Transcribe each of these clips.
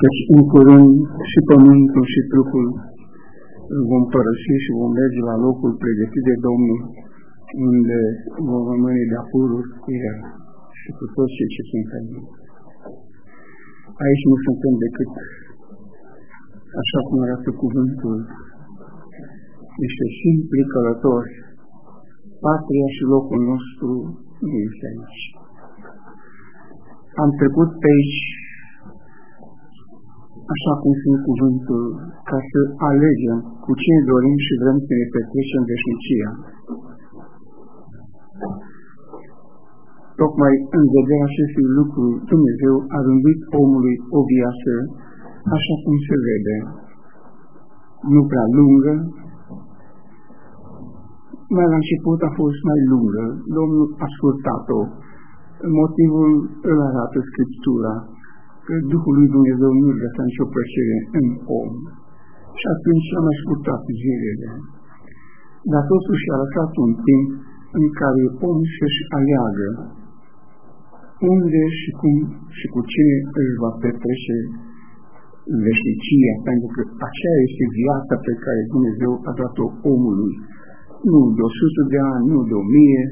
Căci în curând și pământul și trupul vom părăsi și vom merge la locul pregătit de Domnul, unde vom rămâne de apururi cu El și cu toți cei ce sunt aici. Aici nu suntem decât, așa cum arată cuvântul, niște simpli călători. Patria și locul nostru nu este aici. Am trecut pe aici așa cum sunt cuvântul, ca să alegem cu cine dorim și vrem să ne petrecem veșnicia. Tocmai în vederea acestui lucru, Dumnezeu a rânduit omului o viață așa cum se vede, nu prea lungă, mai la început a fost mai lungă, Domnul a scurtat-o, motivul îl arată Scriptura, că Duhul lui Dumnezeu nu găsea nicio plăcere în om. Și atunci a mai scurtat zilele. Dar totuși a lăsat un timp în care om să-și aleagă unde și cum și cu cine își va petrece veșnicia, pentru că aceea este viața pe care Dumnezeu a dat-o omului. Nu de 100 de ani, nu de 1000,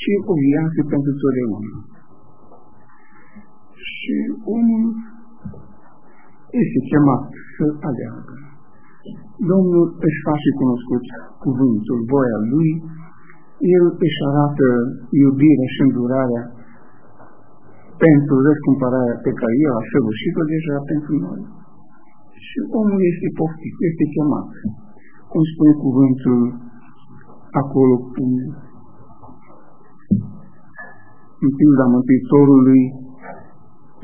ci o viață pentru totdeauna și omul este chemat să aleagă. Domnul își face cunoscut cuvântul, voia lui, el își arată iubirea și îndurarea pentru răscumpărarea pe care el a săvârșit-o deja pentru noi. Și omul este poftit, este chemat. Cum spune cuvântul acolo în, în pilda Mântuitorului,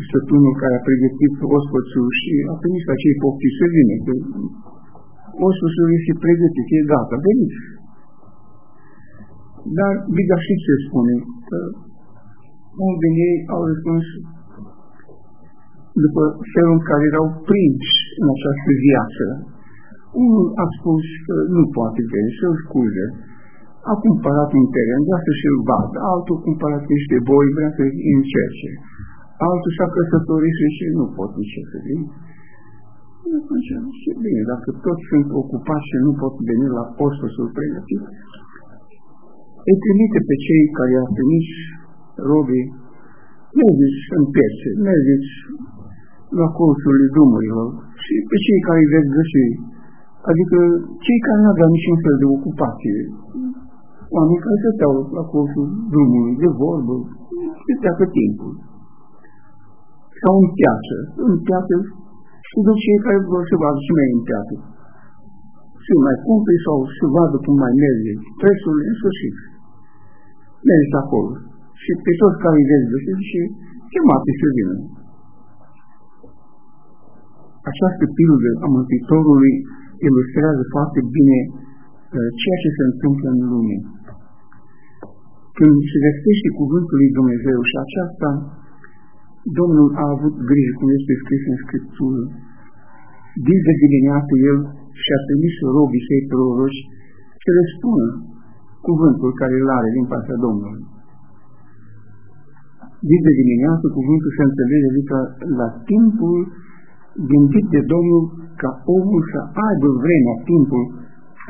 stăpânul care a pregătit ospățul și a trimis acei pofti să vină. Că ospățul este pregătit, e gata, veniți. Dar Biga și ce spune? Că unul din ei au răspuns după felul în care erau prinși în această viață. Unul a spus că nu poate veni, să-l scuze. A cumpărat un teren, vrea să și-l vadă. Altul a cumpărat niște boi, vrea să-i încerce altul și-a căsătorit și nu pot nici să vin. Atunci, și bine, dacă toți sunt ocupați și nu pot veni la postul pregătit, îi trimite pe cei care i-au trimis robii, mergeți în piețe, mergeți la colțul drumurilor și pe cei care îi veți găsi, adică cei care nu aveau niciun fel de ocupație, oameni care stăteau la colțul drumului, de vorbă, și treacă timpul sau în piață, în piață și duc cei care vor să vadă și mai în piață. Și mai cumpri sau să vadă cum mai merge prețul în sfârșit. Mergi acolo. Și pe toți care îi vezi găsiți și chemate să vină. Această pildă a Mântuitorului ilustrează foarte bine uh, ceea ce se întâmplă în lume. Când se vestește cuvântul lui Dumnezeu și aceasta Domnul a avut grijă, cum este scris în Scriptură. Din de dimineață El și-a trimis robii săi proroși să le spună cuvântul care îl are din partea Domnului. Din de dimineață cuvântul se înțelege adică la timpul gândit de Domnul ca omul să aibă vremea, timpul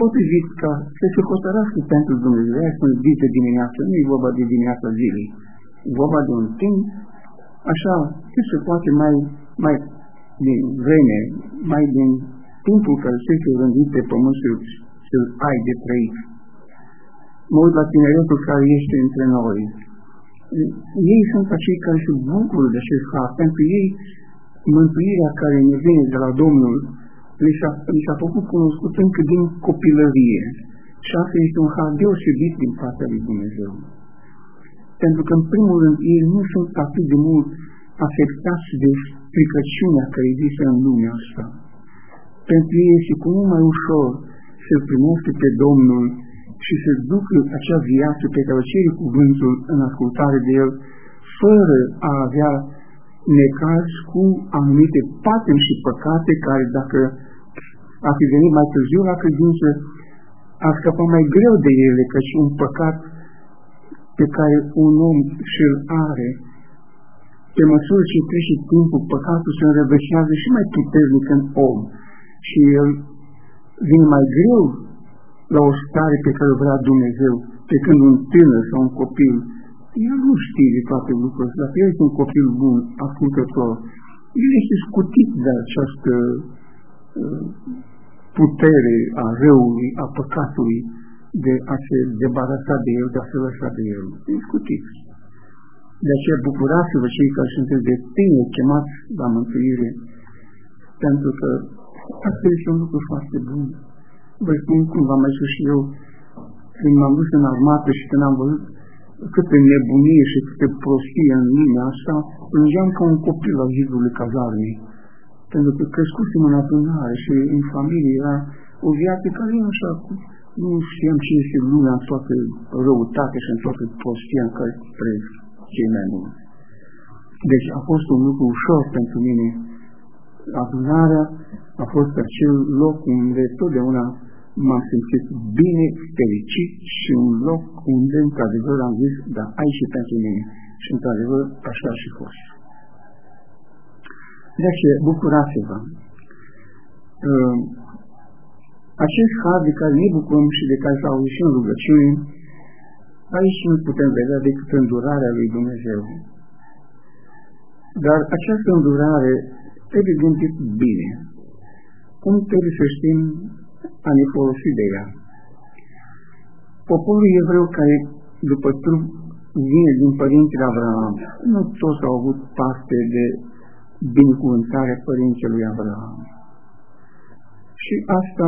potrivit ca să se hotărască pentru Dumnezeu. Aia spune de dimineață, nu e vorba de dimineața zilei. E vorba de un timp așa, ce se poate mai, mai din vreme, mai din timpul care se este rândit pe pământ să, să ai de trăit. Mă uit la tineretul care este între noi. Ei sunt acei care se bucură de acest har. Pentru ei, mântuirea care ne vine de la Domnul li s-a, li s-a făcut cunoscut încă din copilărie. Și asta este un har deosebit din partea lui Dumnezeu pentru că, în primul rând, ei nu sunt atât de mult afectați de stricăciunea care există în lumea asta. Pentru ei este cu mult mai ușor să-L primească pe Domnul și să ducă acea viață pe care o cere cuvântul în ascultare de El, fără a avea necaz cu anumite patimi și păcate care, dacă ar fi venit mai târziu la credință, ar scăpa mai greu de ele, căci un păcat pe care un om și-l are pe măsură ce trece timpul, păcatul se înrădășează și mai puternic în om. Și el vine mai greu la o stare pe care o vrea Dumnezeu, pe când un tânăr sau un copil, el nu știe de toate lucrurile, dacă el este un copil bun, ascultător, el este scutit de această uh, putere a răului, a păcatului, de a se debarasa de el, de a se lăsa de el. E scutit. De aceea bucurați-vă cei care sunteți de tine chemați la mântuire, pentru că asta este un lucru foarte bun. Vă spun cum v-am mai spus și eu, când m-am dus în armată și când am văzut câte nebunie și câte prostie în lumea asta, plângeam ca un copil la zidului cazarmei. Pentru că crescusem în adunare și în familie era o viață care nu așa, nu știam ce este lumea în toată răutate și în toată prostia în care trăiesc cei mai mulți. Deci a fost un lucru ușor pentru mine. Adunarea a fost acel loc unde totdeauna m-am simțit bine, fericit și un loc unde, într-adevăr, am zis, da, aici și pentru mine. Și, într-adevăr, așa a și fost. De aceea, bucurați-vă. Uh, acest har de care ne bucurăm și de care s-au auzit în rugăciune, aici nu putem vedea decât îndurarea lui Dumnezeu. Dar această îndurare trebuie gândit bine. Cum trebuie să știm a ne folosi de ea? Poporul evreu care, după trup, vine din părintele Abraham, nu toți au avut parte de binecuvântarea părintelui Abraham. Și asta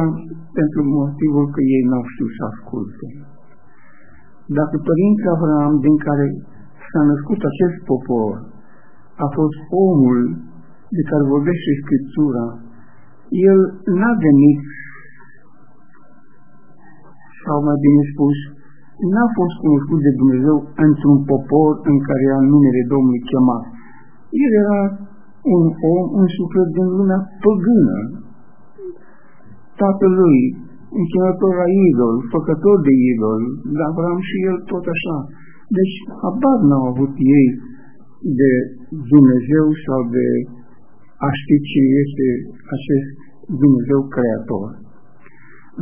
pentru motivul că ei n-au știut să asculte. Dacă părintele Abraham, din care s-a născut acest popor, a fost omul de care vorbește Scriptura, el n-a venit, sau mai bine spus, n-a fost cunoscut de Dumnezeu într-un popor în care era numele Domnului chemat. El era un om, un suflet din lumea păgână. Tatălui, închinător la idol, făcător de idol, de Avram și el tot așa. Deci, habar n-au avut ei de Dumnezeu sau de a ști ce este acest Dumnezeu creator.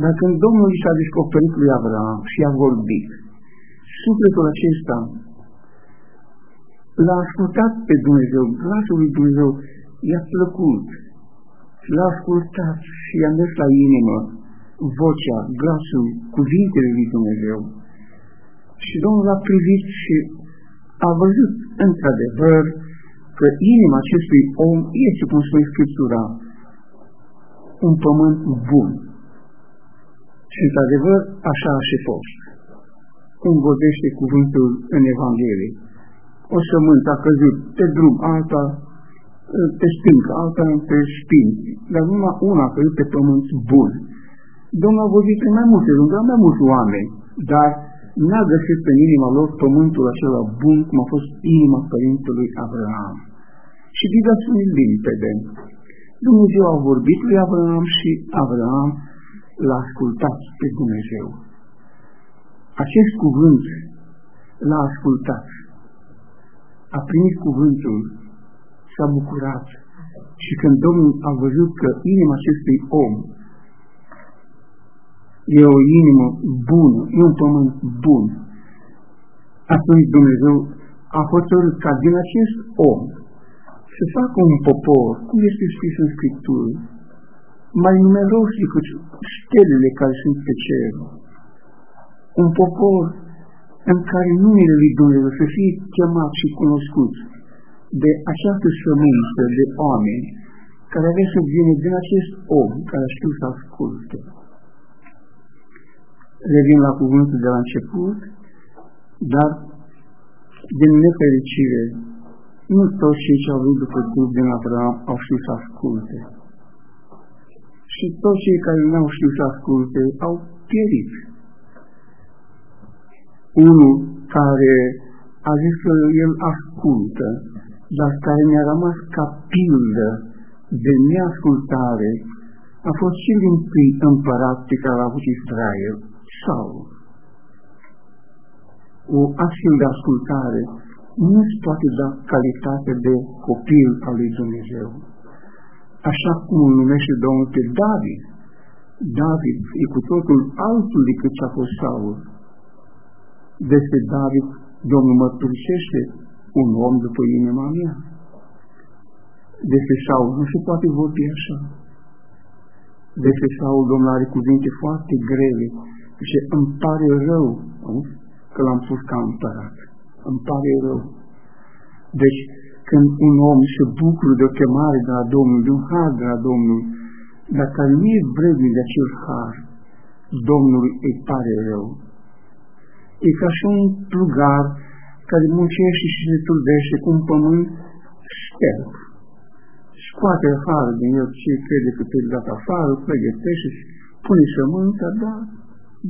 Dar când Domnul i s-a descoperit lui Abraham și a vorbit, sufletul acesta l-a ascultat pe Dumnezeu, glasul lui Dumnezeu i-a plăcut, l-a ascultat și i-a mers la inimă vocea, glasul, cuvintele lui Dumnezeu. Și Domnul a privit și a văzut într-adevăr că inima acestui om este, cum spune Scriptura, un pământ bun. Și într-adevăr așa a și fost. Cum vorbește cuvântul în Evanghelie. O sămânță a căzut pe drum, alta pe stâncă, alta pe spini, dar numai una a căzut pe pământ bun. Domnul a vorbit în mai multe rânduri, mai mulți oameni, dar n-a găsit în inima lor pământul acela bun, cum a fost inima părintelui Abraham. Și Biblia spune limpede. Dumnezeu a vorbit lui Abraham și Abraham l-a ascultat pe Dumnezeu. Acest cuvânt l-a ascultat. A primit cuvântul, s-a bucurat. Și când Domnul a văzut că inima acestui om e o inimă bună, e un pământ bun, atunci Dumnezeu a hotărât ca din acest om să facă un popor, cum este scris în Scriptură, mai numeros decât stelele care sunt pe cer. Un popor în care numele lui Dumnezeu să fie chemat și cunoscut de această sămânță de oameni care avea să vină din acest om care a știut să asculte. Revin la cuvântul de la început, dar din nefericire, nu toți cei ce au venit după trup din Abraham au știut să asculte. Și toți cei care nu au știut să asculte au pierit. Unul care a zis că el ascultă, dar care mi-a rămas ca pildă de neascultare, a fost cel din tâi împărat pe care a avut Israel, Saul. O astfel de ascultare nu-ți poate da calitate de copil al lui Dumnezeu. Așa cum îl numește Domnul pe David. David e cu totul altul decât ce a fost Saul. Despre David, Domnul mărturisește un om după inima mea. Despre Saul nu se poate vorbi așa. Despre Saul, Domnul are cuvinte foarte grele și îmi pare rău că l-am pus ca împărat. Îmi pare rău. Deci, când un om se bucură de o chemare de la Domnul, de un har de la Domnul, dar care nu e vrednic de acel har, Domnul îi pare rău. E ca și un plugar care muncește și se trudește cu un pământ sterb. Scoate afară din el ce crede că trebuie dat afară, pregătește și pune sămânța, da,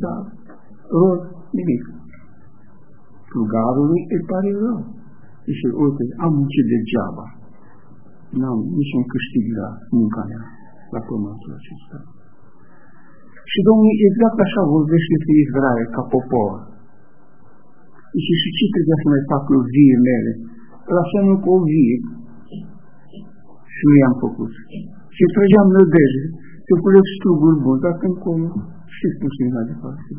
da, rod, nimic. Plugarului îi pare rău. Zice, uite, am muncit degeaba. N-am niciun câștig la munca mea, la pământul acesta. Și Domnul exact așa vorbește despre Israel, ca popor. Zice, și ce trebuia să mai fac eu vie mele? La semnul cu o vie. Și nu i-am făcut. Și trăgeam nădejde, să culeg struguri buni, dar când încolo, știți cum se de față,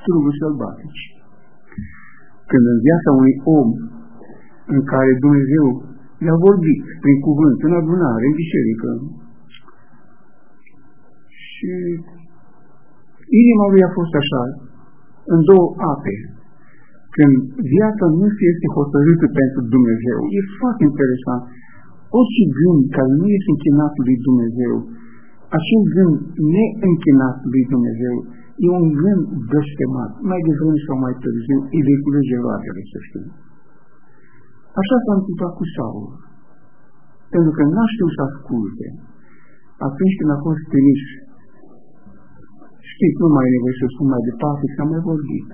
struguri sălbatici. Când în viața unui om în care Dumnezeu le-a vorbit prin cuvânt, în adunare, în biserică. Și inima lui a fost așa, în două ape. Când viața nu este hotărâtă pentru Dumnezeu, e foarte interesant. Orice gând care nu este închinat lui Dumnezeu, acel gând neînchinat lui Dumnezeu, e un gând blestemat. Mai devreme sau mai târziu, îi vei culege roadele, să știu. Așa s-a întâmplat cu Saul. Pentru că n-a știut să asculte. Atunci când a fost trimis, știți, nu mai e nevoie să spun mai departe, că am mai vorbit.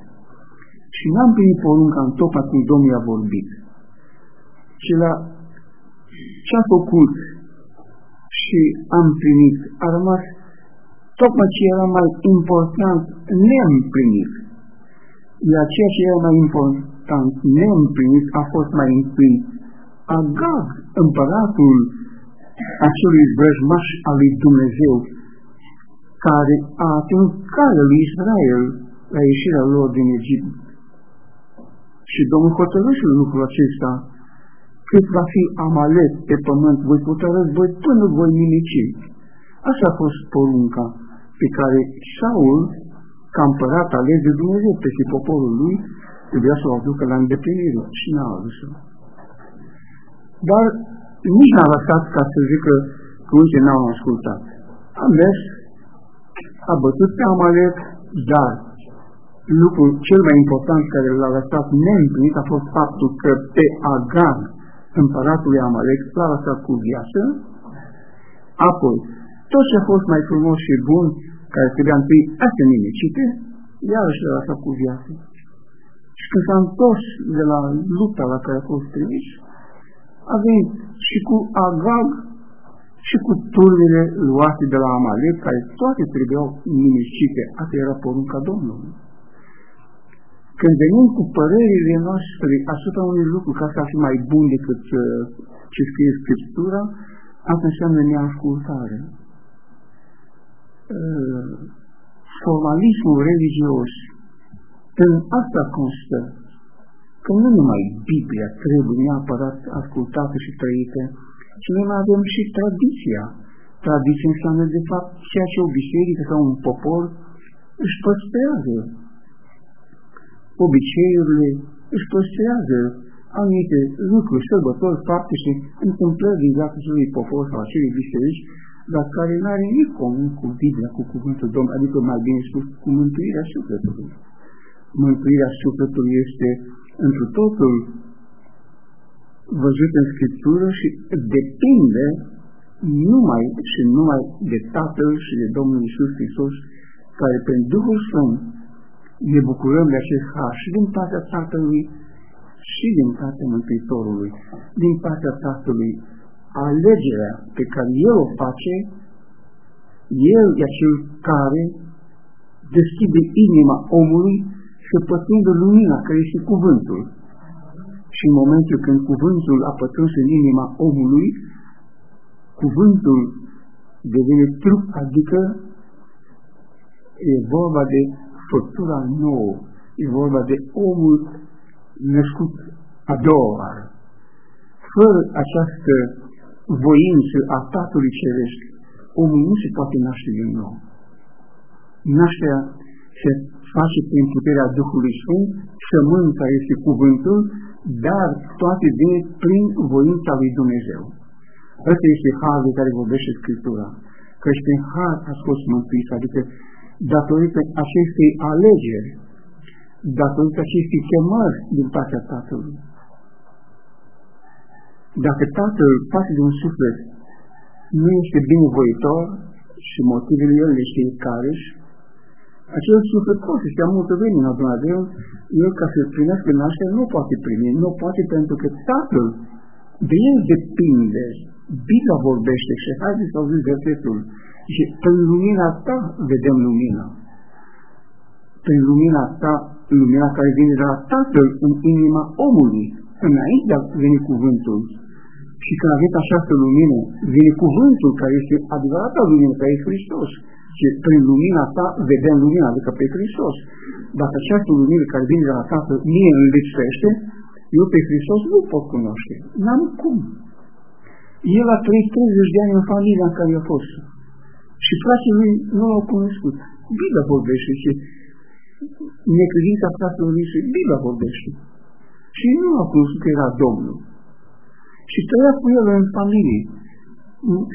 Și n-am primit porunca în tot cum Domnul a vorbit. Și la ce a făcut și am primit, a rămas tocmai ce era mai important neîmplinit. Iar ceea ce era mai important important neîmplinit a fost mai întâi Agag, împăratul acelui vrăjmaș al lui Dumnezeu, care a atins calea lui Israel la ieșirea lor din Egipt. Și Domnul hotărâște lucrul acesta, cât va fi amalet pe pământ, voi putea război până voi nimici. Așa a fost porunca pe care Saul, ca împărat ales de Dumnezeu peste poporul lui, Trebuia să o aducă la îndeplinire și n-a adus-o. Dar nici n-a lăsat ca să zică că uite n-au ascultat. A mers, a bătut pe Amalek, dar lucrul cel mai important care l-a lăsat neîmplinit a fost faptul că pe Agan, împăratul lui Amalek, l-a lăsat cu viață, apoi tot ce a fost mai frumos și bun, care trebuia întâi astea nimicite, iarăși l-a lăsat cu viață. Și când s-a întors de la lupta la care a fost trimis, a venit și cu Agag și cu turbele luate de la Amalek, care toate trebuiau nimicite. Asta era porunca Domnului. Când venim cu părerile noastre asupra unui lucru ca să fi mai bun decât uh, ce scrie Scriptura, asta înseamnă neascultare. Uh, formalismul religios în asta constă că nu numai Biblia trebuie neapărat ascultată și trăită, ci noi mai avem și tradiția. Tradiția înseamnă, de fapt, ceea ce o biserică sau un popor își păstrează. Obiceiurile își păstrează anumite lucruri, sărbători, fapte și întâmplări din viața acelui popor sau acelui biserici, dar care nu are nimic comun cu Biblia, cu cuvântul Domnului, adică mai bine spus, cu mântuirea sufletului. Mântuirea sufletului este într totul văzut în Scriptură și depinde numai și numai de Tatăl și de Domnul Isus Hristos, care prin Duhul Sfânt ne bucurăm de acest har și din partea Tatălui și din partea Mântuitorului, din partea Tatălui, alegerea pe care El o face, El e acel care deschide inima omului să pătrundă lumina care este cuvântul. și în momentul când cuvântul a pătruns în inima omului, cuvântul devine trup, adică e vorba de făptura nouă, e vorba de omul născut a doua oară. Fără această voință a Tatălui Ceresc, omul nu se poate naște din nou. Nașterea se face prin puterea Duhului Sfânt, sămânța este cuvântul, dar toate vine prin voința lui Dumnezeu. Ăsta este harul de care vorbește Scriptura. Căci prin har a fost mântuit, adică datorită acestei alegeri, datorită acestei chemări din partea Tatălui. Dacă Tatăl face de un suflet nu este binevoitor și motivele el este care acel suflet poate să stea multă vreme în Dumnezeu, el ca să primească nașterea nu poate primi, nu poate pentru că Tatăl de el depinde. Biblia vorbește și haideți să auziți versetul. Și prin lumina ta vedem lumina. Prin lumina ta, lumina care vine de la Tatăl în inima omului. Înainte de a veni cuvântul. Și când aveți această lumină, vine cuvântul care este adevărata lumină, care este Hristos. Și prin lumina ta vedem lumina, adică pe Hristos. Dacă această lumină care vine de la Tatăl mie îmi lipsește, eu pe Hristos nu pot cunoaște. N-am cum. El a trăit 30 de ani în familia în care a fost. Și frații lui nu l-au cunoscut. Biblia vorbește și necredința fratelor lui și Biblia vorbește. Și nu l-au cunoscut că era Domnul. Și trăia cu el în familie.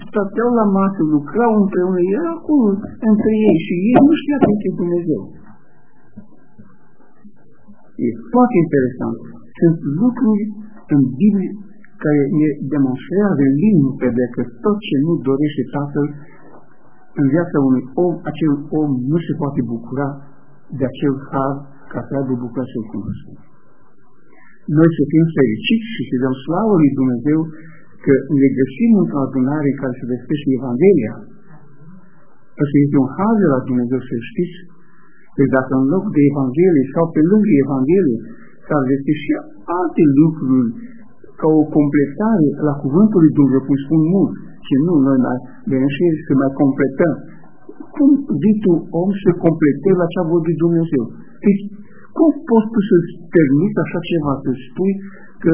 Stăteau la masă, lucrau împreună, era acolo între ei și ei nu știa că este Dumnezeu. E foarte interesant. Sunt lucruri în Biblie care ne demonstrează limpede că tot ce nu dorește Tatăl în viața unui om, acel om nu se poate bucura de acel har ca să aibă bucuria să-L cunoască. Noi să fim fericiți și să dăm slavă lui Dumnezeu că ne găsim într-o adunare în care se vestește Evanghelia. Asta este un har de la Dumnezeu să știți. Deci dacă în loc de Evanghelie sau pe lângă Evanghelie s-ar vesti și alte lucruri ca o completare la cuvântul lui Dumnezeu, cum spun mulți, și nu noi mai venim să mai completăm. Cum vii tu, om, să completezi la ce a vorbit Dumnezeu? Deci, cum poți tu să-ți permiți așa ceva, să spui că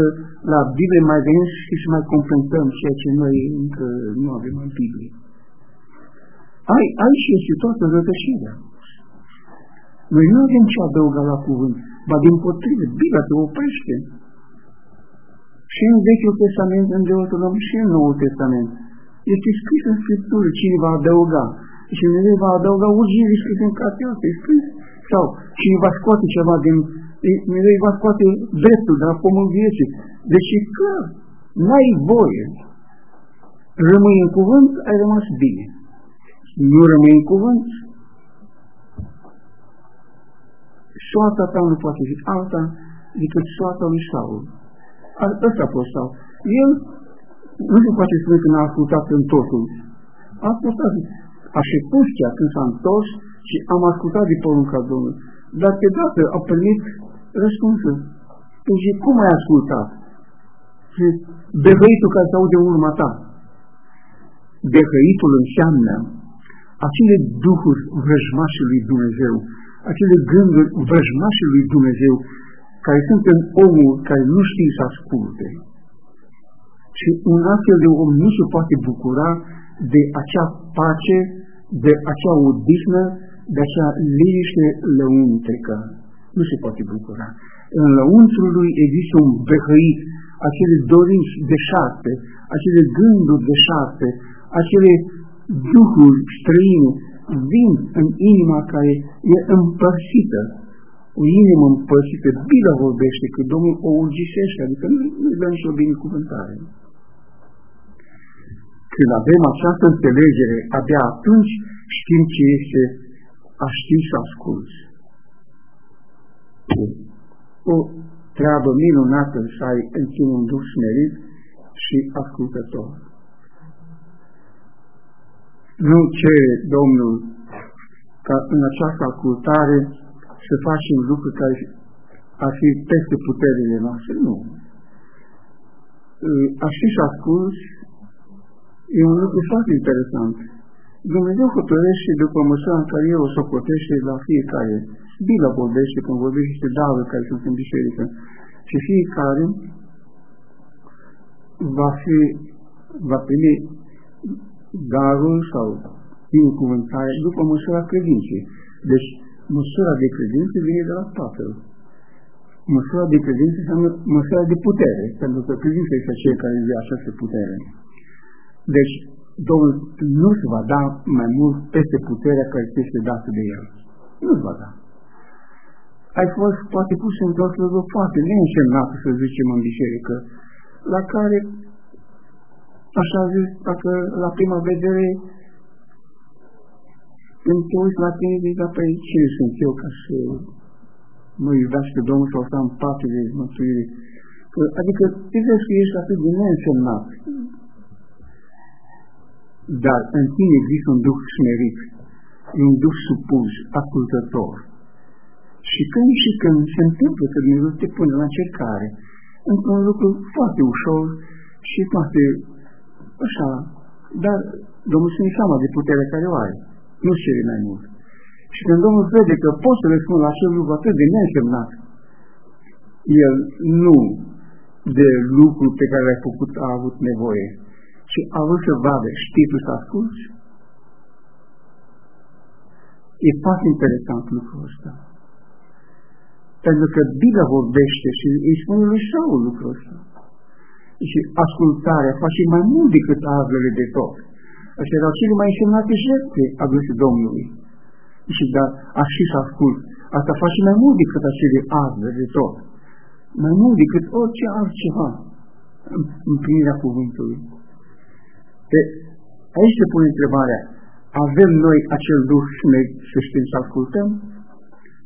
la Biblie mai venim și să mai completăm ceea ce noi încă nu avem în Biblie? Ai, aici este toată rătășirea. Noi nu avem ce adăuga la cuvânt, ba din potrivă, Biblia te oprește. Și în Vechiul Testament, în Deuteronom și în Noul Testament. Este scris în Scriptură cine va adăuga. Și Dumnezeu va adăuga urgire scris în cartea asta, e scris. Sau cine va scoate ceva din... Dumnezeu va scoate dreptul de la pomul vieții. Deci e clar, n-ai voie. Rămâi în cuvânt, ai rămas bine. Nu rămâi în cuvânt, soarta ta nu poate fi alta decât soarta lui Saul. Ăsta a fost Saul. El nu se poate spune că n-a ascultat în totul. A ascultat. A șepus chiar când s-a întors și am ascultat de porunca Domnului. Dar pe dată a primit răspunsul. Deci cum ai ascultat? Și behăitul care se aude în urma ta. Behăitul înseamnă acele duhuri vrăjmașe lui Dumnezeu, acele gânduri vrăjmașe lui Dumnezeu, care sunt în omul care nu știe să asculte. Și un astfel de om nu se poate bucura de acea pace, de acea odihnă, de acea liniște lăuntrică. Nu se poate bucura. În lăuntrul lui există un behăit, acele dorinți de șarte, acele gânduri de șarte, acele duhuri străine vin în inima care e împărțită. O inimă împărțită, Biblia vorbește că Domnul o urgisește, adică nu, nu dă nicio binecuvântare. Când avem această înțelegere, abia atunci știm ce este a ști să asculți. O treabă minunată să ai în tine un duh smerit și ascultător. Nu cere Domnul ca în această ascultare să facem lucruri care ar fi peste puterile noastre. Nu. aș fi și ascuns, e un lucru foarte interesant. Dumnezeu hotărăște după măsura în care El o socotește la fiecare. Bila vorbește când vorbește despre darul care sunt în biserică. Și fiecare va fi, va primi darul sau binecuvântare după măsura credinței. Deci, măsura de credință vine de la Tatăl. Măsura de credință înseamnă măsura de putere, pentru că credința este aceea care îi această putere. Deci, Domnul nu se va da mai mult peste puterea care este dată de El. Nu se va da. Ai fost poate pus într-o slujbă foarte neînsemnată, să zicem, în biserică, la care, așa zis, dacă la prima vedere când te uiți la tine, zici, dar păi cine sunt eu ca să mă iubească Domnul sau să am parte de mântuire? Adică, te vezi că ești atât de neînsemnat. Dar în tine există un duh smerit, un duh supus, ascultător. Și când și când se întâmplă că Dumnezeu te pune la încercare, într-un lucru foarte ușor și foarte așa, dar Domnul ține seama de puterea care o ai, nu cere mai mult. Și când Domnul vede că poți să răspunzi la acel lucru atât de neînsemnat, El nu de lucru pe care l-ai făcut a avut nevoie, ci a vrut să vadă, știi tu să asculți? E foarte interesant lucrul ăsta. Pentru că Biblia vorbește și îi spune lui Saul lucrul ăsta. Și ascultarea face mai mult decât arzele de tot. Așa erau cele mai însemnate jertfe aduse Domnului. Și dar aș și să ascult. Asta face mai mult decât acele arde de tot. Mai mult decât orice altceva în împlinirea cuvântului. De aici se pune întrebarea, avem noi acel duh să știm să ascultăm?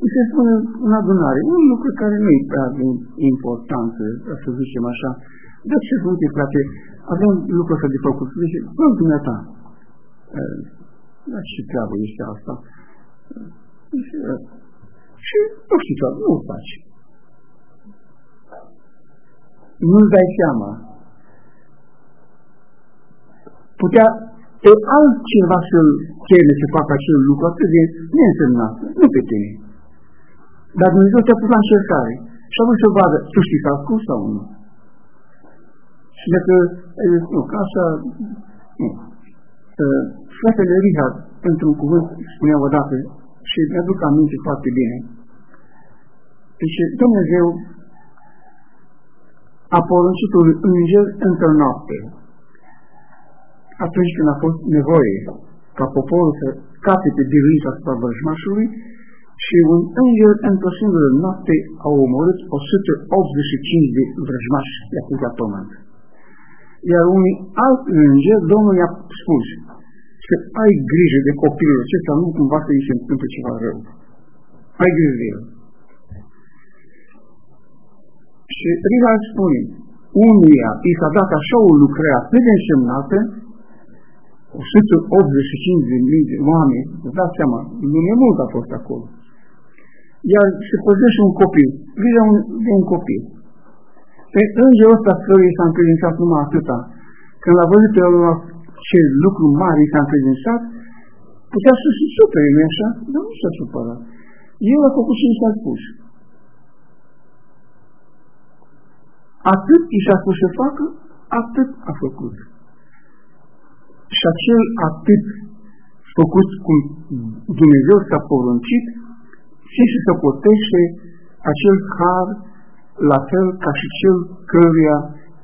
Mi se spune în adunare, un lucru care nu e prea de importanță, să zicem așa, dar ce sunt frate, avem lucrul ăsta de făcut. Zice, nu dumneata, dar ce treabă este asta? Și nu știu ce, nu o faci. Nu-ți dai seama. Putea pe altcineva să-l cere să facă acel lucru atât de neînsemnat, nu pe tine. Dar Dumnezeu te-a pus la încercare și a vrut să vadă, tu știi că a spus sau nu? Și dacă, nu, ca așa, nu. Fratele Richard, într-un cuvânt, spunea odată, și mi-aduc aminte foarte bine, deci Dumnezeu a poruncit un înger într-o noapte, atunci când a fost nevoie ca poporul să capete biruința asupra vrăjmașului, și un înger într-o singură noapte a omorât 185 de vrăjmași i-a pus la pământ. Iar unui alt înger, Domnul i-a spus să ai grijă de copilul acesta, nu cumva să îi se întâmple ceva rău. Ai grijă de el. Și Riva spune, unuia i s-a dat așa o lucrare atât de însemnată, 185 de mii de oameni, vă dați seama, lume mult a fost acolo iar se păzește un copil, grija un, de un copil. Pe îngerul ăsta căruia s-a încredințat numai atâta, când l-a văzut pe ăla ce lucru mare s-a încredințat, putea să se supere, nu așa? Dar nu s-a supărat. El a făcut ce și s-a spus. Atât i s-a spus să facă, atât a făcut. Și acel atât făcut cum Dumnezeu s-a poruncit, și se socotește acel har la fel ca și cel căruia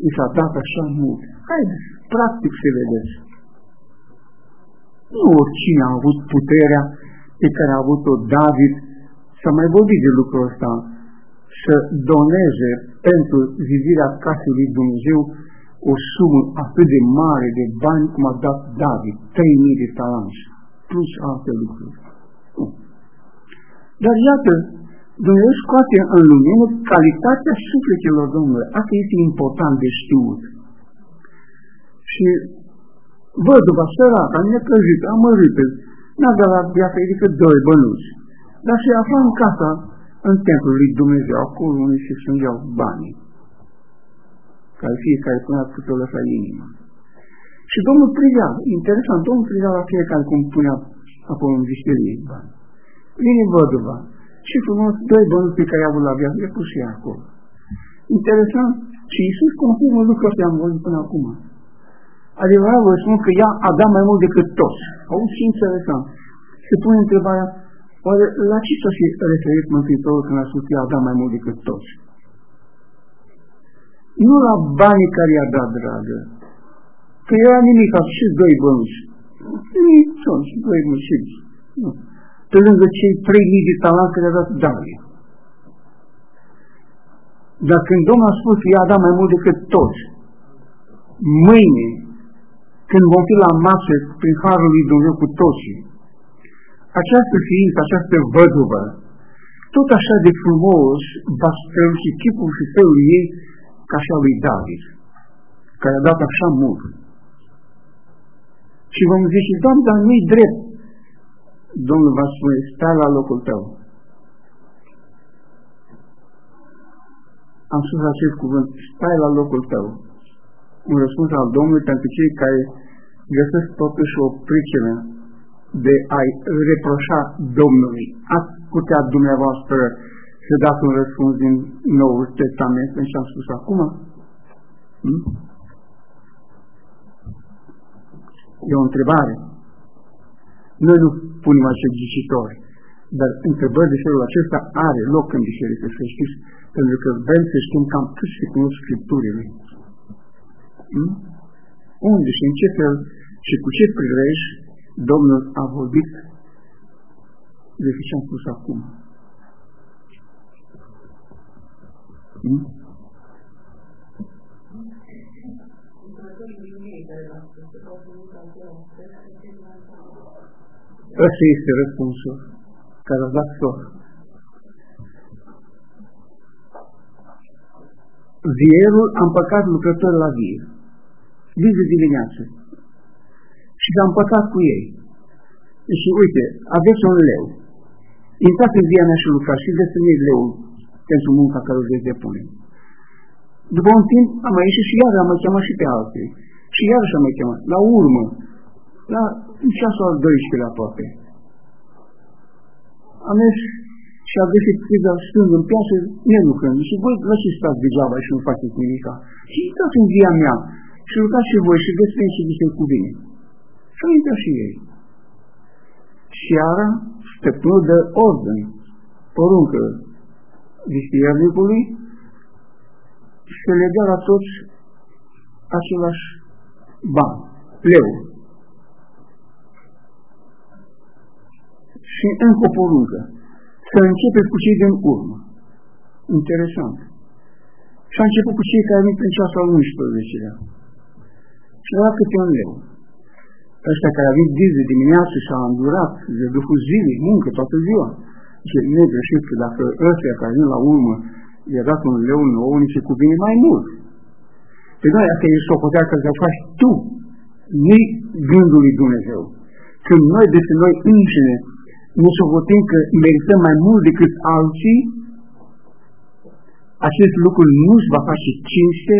i s-a dat așa mult. Haideți, practic să vedeți. Nu oricine a avut puterea pe care a avut-o David, să mai vorbit de lucrul ăsta, să doneze pentru zidirea casei lui Dumnezeu o sumă atât de mare de bani cum a dat David, 3.000 de talanți, plus alte lucruri. Dar iată, Dumnezeu scoate în lumină calitatea sufletelor Domnului. Asta este important de știut. Și văduva săraca, necăjită, amărâtă, n-a dat la viață decât doi bănuți. Dar se afla în casa, în templul lui Dumnezeu, acolo unde se strângeau banii. Care fiecare punea câte o lăsa inima. Și Domnul privea, interesant, Domnul privea la fiecare cum punea acolo în vișterie bani. Vine văduva. Și frumos, doi bănuți pe care i-a avut la viață, le pus și ea acolo. Interesant, și Iisus confirmă lucrul ăsta am văzut până acum. Adevărat vă spun că ea a dat mai mult decât toți. Auzi și interesant. Se pune întrebarea, oare la ce s-a fi referit Mântuitorul când a spus că ea a dat mai mult decât toți? Nu la banii care i-a dat, dragă, că era nimic, și doi bănuși. Nici sunt, și doi mușiți. Nu. Pe lângă cei trei mii de talanți care a dat David. Dar când Domnul a spus că i-a dat mai mult decât toți, mâine, când vom fi la masă prin Harul lui Dumnezeu cu toții, această ființă, această văduvă, tot așa de frumos va străluci chipul și felul ei ca și a lui David, care a dat așa mult. Și vom zice, Doamne, dar nu-i drept. Domnul va spune, stai la locul tău. Am spus acest cuvânt, stai la locul tău. Un răspuns al Domnului pentru cei care găsesc totuși o pricină de a-i reproșa Domnului. Ați putea dumneavoastră să dați un răspuns din Noul Testament în ce am spus acum? Hmm? E o întrebare. Noi nu punem acest ghicitori, dar întrebări de felul acesta are loc în biserică, să știți, pentru că vrem să știm cam cât se cunosc Scripturile. Hmm? Unde și în ce fel și cu ce prilej Domnul a vorbit de ce am spus acum. Ăsta este răspunsul care a dat tot. Vierul a împăcat lucrător la vie. Zi de dimineață. Și s-a împăcat cu ei. Și uite, aveți un leu. Intrați în via mea și lucrați și veți leu pentru munca care o veți depune. După un timp am mai ieșit și iar am mai chemat și pe alții. Și iarăși am mai chemat. La urmă, la ceasul al 12 aproape. Am mers și a găsit criza stând în piață, ne lucrăm. Și voi la ce stați degeaba și nu faceți nimica? Și intrați în via mea și lucrați și voi și veți și vi se cuvine. Și au intrat și ei. Seara, stăpânul de ordine, poruncă vistiarnicului și le dea la toți același bani, leu. Și încă o poruncă, să începe cu cei din urmă. Interesant. Și a început cu cei care vin prin ceasul al 11-lea. Și a câte un leu. Ăștia care au venit de dimineață și au îndurat de Duhul zilei, muncă toată ziua. Și nu e greșit că dacă ăștia care vin la urmă i-a dat un leu nou, ni se cuvine mai mult. Pe noi asta e socotea că să faci tu, nu gândul lui Dumnezeu. Când noi despre noi înșine ne socotim că merităm mai mult decât alții, acest lucru nu își va face cinste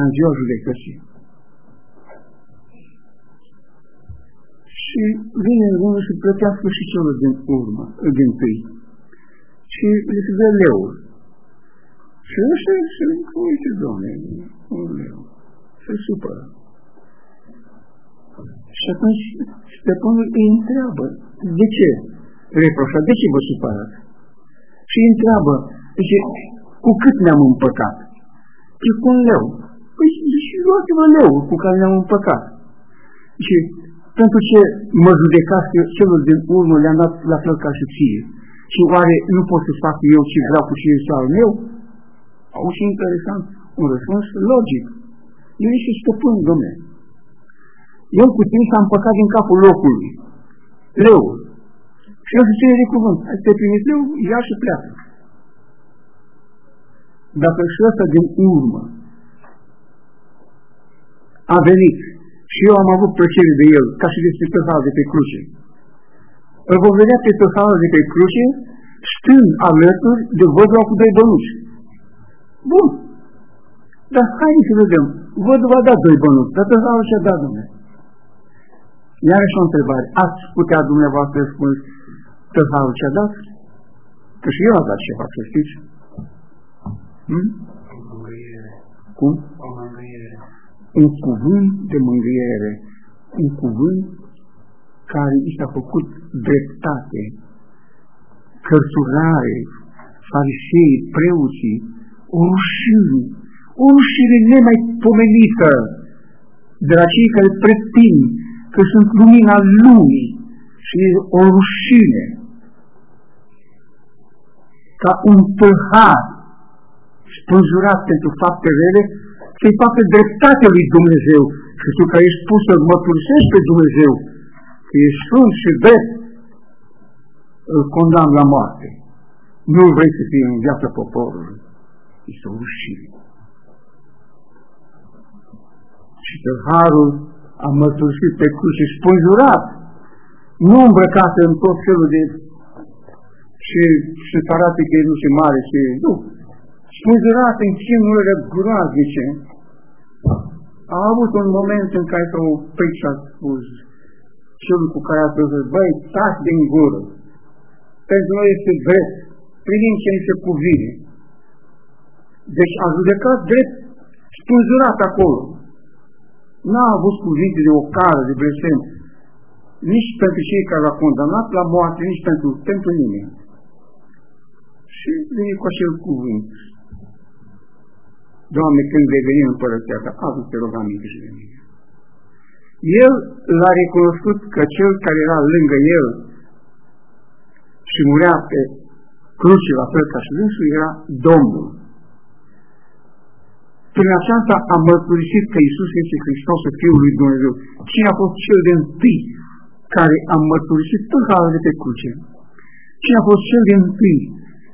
în ziua judecății. Și vine în rândul și plătească și celor din urmă, din tâi. Și le se dă leul. Și ăștia se uite, domne, un leu. Se supără. Și atunci stăpânul îi întreabă, de ce reproșa, de ce vă supărați? Și îi întreabă, zice, cu cât ne-am împăcat? E cu un leu. Păi și luați-vă leu cu care ne-am împăcat. Și pentru ce mă judecați celor din urmă le-am dat la fel ca și ție? Și oare nu pot să fac eu ce vreau cu ce este al meu? Au și interesant, un răspuns logic. El este stăpân, domne. El cu tine s-a împăcat din capul locului. Leu. Și el se ține de cuvânt. Hai să primiți leu, ia și pleacă. Dacă și ăsta din urmă a venit și eu am avut plăcere de el, ca și despre tăharul de pe cruce. Îl vom vedea pe tăharul de pe cruce, stând alături de vădua cu doi bănuși. Bun. Dar haideți să vedem. Văd va da doi bănuți, dar tăharul ce-a dat Dumnezeu. Iarăși o întrebare. Ați putea dumneavoastră să spuneți tăharul ce-a dat? Că și eu a dat ceva, să știți. Hmm? Cum? Un cuvânt de mângâiere. Un cuvânt care i s-a făcut dreptate, cărturare, farisei, preoții, o rușine, o rușine nemaipomenită de la cei care pretind că sunt lumina lumii și o rușine. Ca un tâlhar spânzurat pentru fapte rele, să-i facă dreptate lui Dumnezeu. Și tu care ești pus să-L mărturisești pe Dumnezeu, că ești sfânt și drept, îl condamn la moarte. Nu vrei să fii în viața poporului. Este o rușine. Și tâlharul a mărturisit pe cruce spânzurat, nu îmbrăcat în tot felul de și, și să arate că e nu și mare și nu. Spânzurat în chinurile groaznice. A avut un moment în care s-a oprit și a spus cel cu care a spus, băi, taci din gură. Pentru noi este drept. Primim ce ni se cuvine. Deci a judecat drept spânzurat acolo. N-a avut cuvinte de ocară, de blestem, nici pentru cei care l-au condamnat la moarte, nici pentru, pentru nimeni. Și vine cu acel cuvânt. Doamne, când vei veni în părăția ta, adu te rog aminte și de mine. El l-a recunoscut că cel care era lângă el și murea pe cruce la fel ca și dânsul era Domnul. Prin aceasta a mărturisit că Isus este Hristos, Fiul lui Dumnezeu. Cine a fost cel de întâi care a mărturisit păcatul de pe cruce? Cine a fost cel de întâi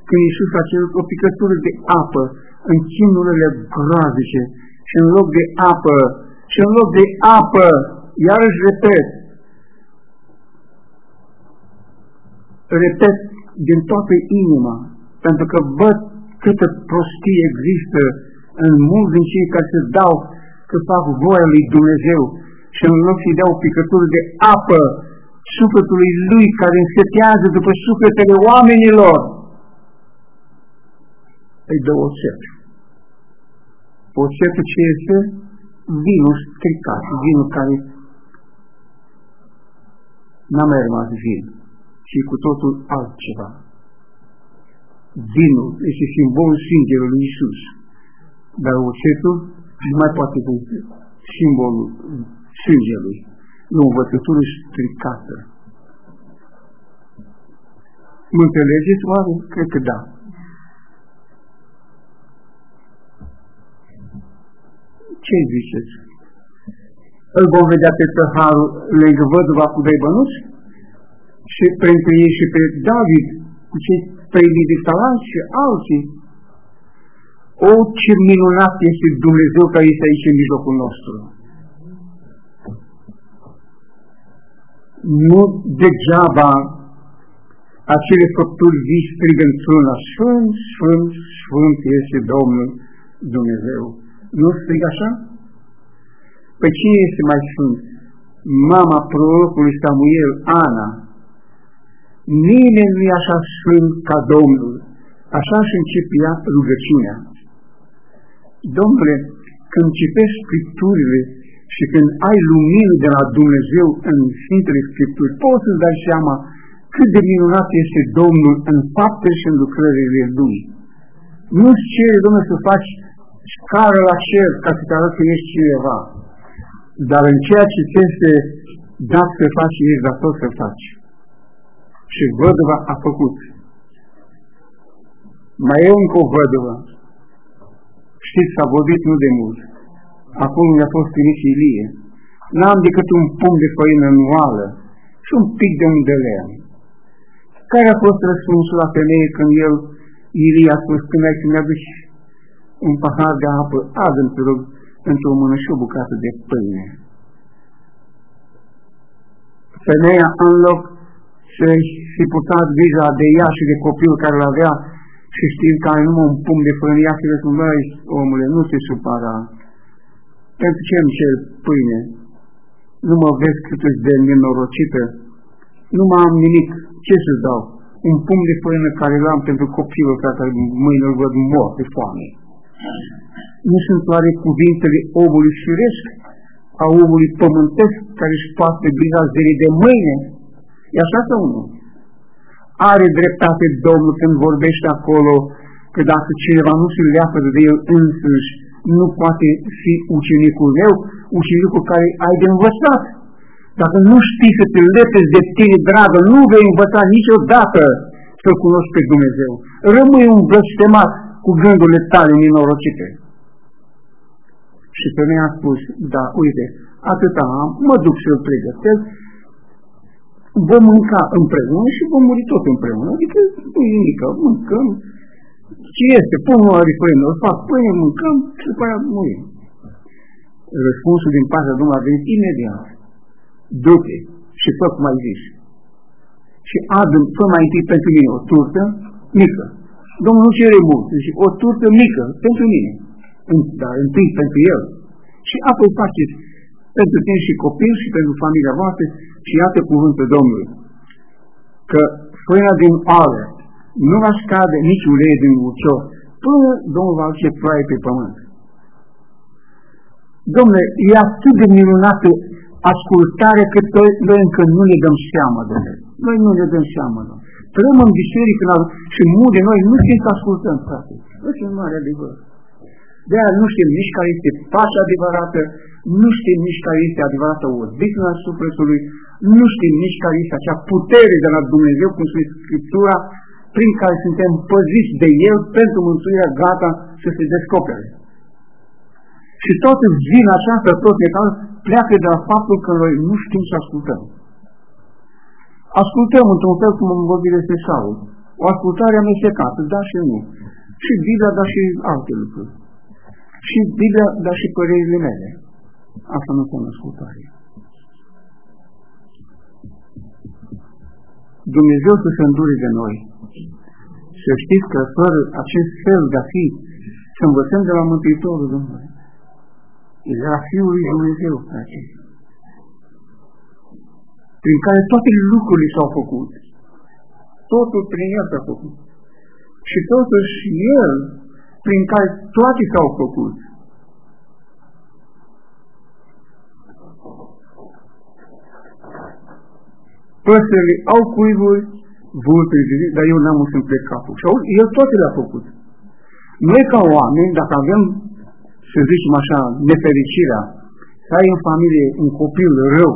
când Isus a cerut o picătură de apă în chinurile groazice și în loc de apă, și în loc de apă, iarăși repet, repet din toată inima, pentru că văd câtă prostie există în mulți din cei care se dau că fac voia lui Dumnezeu și în loc să-i dau o picătură de apă sufletului lui care însetează după sufletele oamenilor, îi dă oțet. Oțetul ce este? Vinul stricat, vinul care n-a mai rămas vin, ci cu totul altceva. Vinul este simbolul sângelui lui Isus dar oțetul nu mai poate fi simbolul sângelui. E o învățătură stricată. Mă înțelegeți oare? Cred că da. Ce ziceți? Îl vom vedea pe tăharul lângă văduva cu doi bănuți și printre ei și pe David cu cei trei mii de talanți și alții o, ce minunat este Dumnezeu care este aici în mijlocul nostru. Nu degeaba acele făpturi vii strigă într-una, Sfânt, Sfânt, Sfânt este Domnul Dumnezeu. Nu strigă așa? Păi cine este mai sfânt? Mama prorocului Samuel, Ana. Nimeni nu e așa sfânt ca Domnul. Așa și începea rugăciunea. Domnule, când citești Scripturile și când ai lumină de la Dumnezeu în Sfintele Scripturi, poți să-ți dai seama cât de minunat este Domnul în fapte și în lucrările Lui. Nu-ți cere, Domnule, să faci scară la cer ca să te arăți că ești cineva, dar în ceea ce ți este dat să faci, ești dator să faci. Și văduva a făcut. Mai e încă o văduvă Știți, s-a vorbit nu de mult. Acum mi-a fost trimis Ilie. N-am decât un punct de făină anuală și un pic de un de lemn. Care a fost răspunsul la femeie când el, Ilie, a spus, când ai să-mi aduci un pahar de apă, adă-mi, te rog, într-o mână și o bucată de pâine. Femeia, în loc să-și fi purtat grija de ea și de copilul care l-avea, și știți că ai numai un pumn de fără ia și răspund, omule, nu te supăra. Pentru ce îmi cer pâine? Nu mă vezi cât îți de nenorocită? Nu mai am nimic. Ce să dau? Un pumn de făină care l-am pentru copilul care mâine îl văd mor de foame. Nu sunt oare cuvintele omului firesc, a omului pământesc care își poate grija zilei de mâine? E așa sau nu? Are dreptate Domnul când vorbește acolo că dacă cineva nu se leapă de el însuși, nu poate fi ucenicul meu, ucenicul care ai de învățat. Dacă nu știi să te lepezi de tine, dragă, nu vei învăța niciodată să cunoști pe Dumnezeu. Rămâi un blăstemat cu gândurile tale nenorocite. Și femeia a spus, da, uite, atâta am, mă duc să-l pregătesc, vom mânca împreună și vom muri tot împreună. Adică nu e nimică, mâncăm, ce este? Pun o pâine, o fac pâine, mâncăm și după aia murim. Răspunsul din partea Domnului a venit imediat. Du-te și fă cum ai zis. Și adu fă mai întâi pentru mine o turtă mică. Domnul nu cere mult, zice, o turtă mică pentru mine, dar întâi pentru el. Și apoi faceți pentru tine și copil și pentru familia voastră și iată cuvântul Domnului. Că fâina din ale nu va scade nici ulei din ucior, până Domnul va aduce ploaie pe pământ. Domnule, e atât de minunată ascultare că noi încă nu ne dăm seama, Domnule. Noi nu ne dăm seama, Domnule. Trăim în biserică și mulți de noi nu știm să ascultăm, frate. Nu știm mare adevăr. De aia nu știm nici care este pacea adevărată, nu știm nici care este adevărată odihnă a sufletului, nu știm nici care este acea putere de la Dumnezeu, cum spune Scriptura, prin care suntem păziți de El pentru mântuirea gata să se descopere. Și tot vin aceasta, tot egal, pleacă de la faptul că noi nu știm să ascultăm. Ascultăm într-un fel cum am vorbit despre Saul. O ascultare amestecată, da și nu. Și Biblia, dar și alte lucruri. Și Biblia, dar și părerile mele. Asta nu înseamnă ascultare. Dumnezeu să se îndure de noi. Să știți că fără acest fel de a fi, să învățăm de la Mântuitorul Dumnezeu. Era Fiul lui Dumnezeu, frate. Prin care toate lucrurile s-au făcut. Totul prin El s-a făcut. Și totuși El, prin care toate s-au făcut. Păsările au cuiburi, vulpele dar eu n-am între capul. Și El toate le-a făcut. Noi ca oameni, dacă avem să zicem așa, nefericirea, să ai în familie un copil rău,